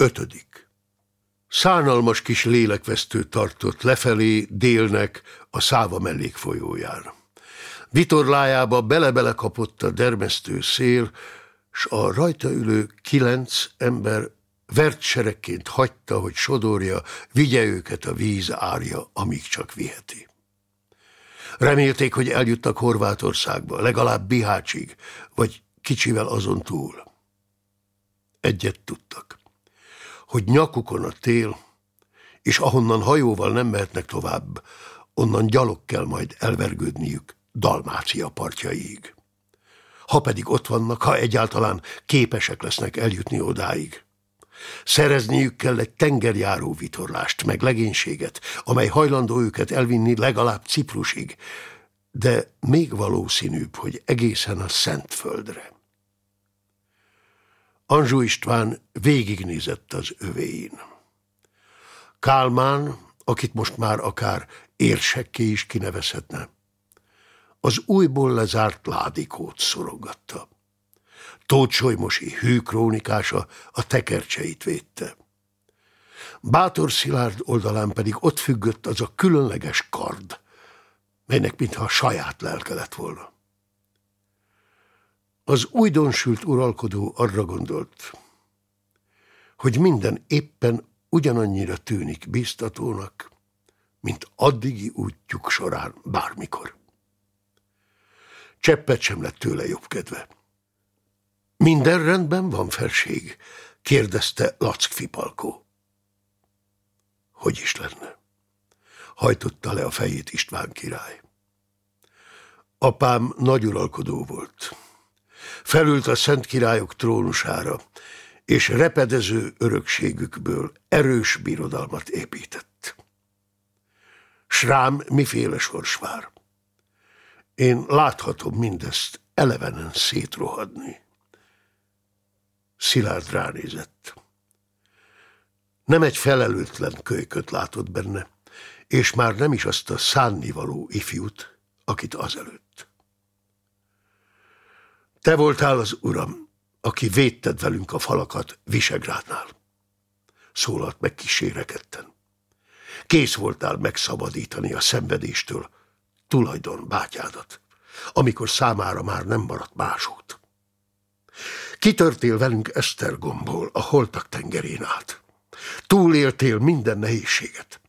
Ötödik. Szánalmas kis lélekvesztő tartott lefelé, délnek, a száva mellékfolyóján. Vitorlájába bele-bele kapott a dermesztő szél, s a rajta ülő kilenc ember vert seregként hagyta, hogy sodorja, vigye őket a víz árja, amíg csak viheti. Remélték, hogy eljutnak Horvátországba, legalább Bihácsig, vagy kicsivel azon túl. Egyet tudtak, hogy nyakukon a tél, és ahonnan hajóval nem mehetnek tovább, onnan gyalog kell majd elvergődniük Dalmácia partjaiig. Ha pedig ott vannak, ha egyáltalán képesek lesznek eljutni odáig. Szerezniük kell egy tengerjáró vitorlást, meg legénységet, amely hajlandó őket elvinni legalább Ciprusig, de még valószínűbb, hogy egészen a Szentföldre. Anzsú István végignézett az övéin. Kálmán, akit most már akár érsekké is kinevezhetne, az újból lezárt ládikót szorogatta. Tóth Solymosi hű krónikása a tekercseit védte. Bátor Szilárd oldalán pedig ott függött az a különleges kard, melynek mintha a saját lelke lett volna. Az újdonsült uralkodó arra gondolt, hogy minden éppen ugyanannyira tűnik bíztatónak, mint addigi útjuk során bármikor. Cseppet sem lett tőle jobb kedve. Minden rendben van, felség? kérdezte Lack Fipalkó. Hogy is lenne? Hajtotta le a fejét István király. Apám nagyuralkodó volt. Felült a szent királyok trónusára, és repedező örökségükből erős birodalmat épített. Srám miféle sors vár? Én láthatom mindezt elevenen szétrohadni. Szilárd ránézett. Nem egy felelőtlen kölyköt látott benne, és már nem is azt a szánnivaló ifjút, akit azelőtt. Te voltál az uram, aki védted velünk a falakat Visegrádnál. Szólalt meg kíséreketten. Kész voltál megszabadítani a szenvedéstől tulajdon bátyádat, amikor számára már nem maradt másút. Kitörtél velünk Esztergomból, a holtak tengerén át. Túléltél minden nehézséget.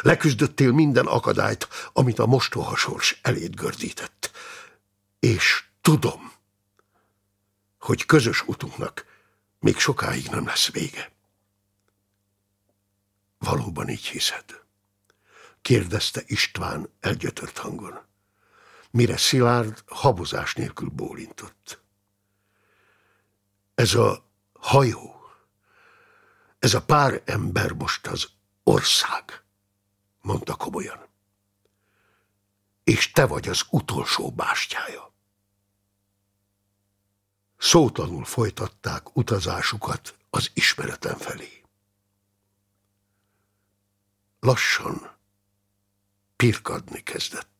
Leküzdöttél minden akadályt, amit a mostoha sors eléd gördített. És tudom, hogy közös utunknak még sokáig nem lesz vége. Valóban így hiszed? kérdezte István elgyötört hangon, mire Szilárd habozás nélkül bólintott. Ez a hajó, ez a pár ember most az ország, mondta komolyan. És te vagy az utolsó bástyája. Szótlanul folytatták utazásukat az ismereten felé. Lassan pirkadni kezdett.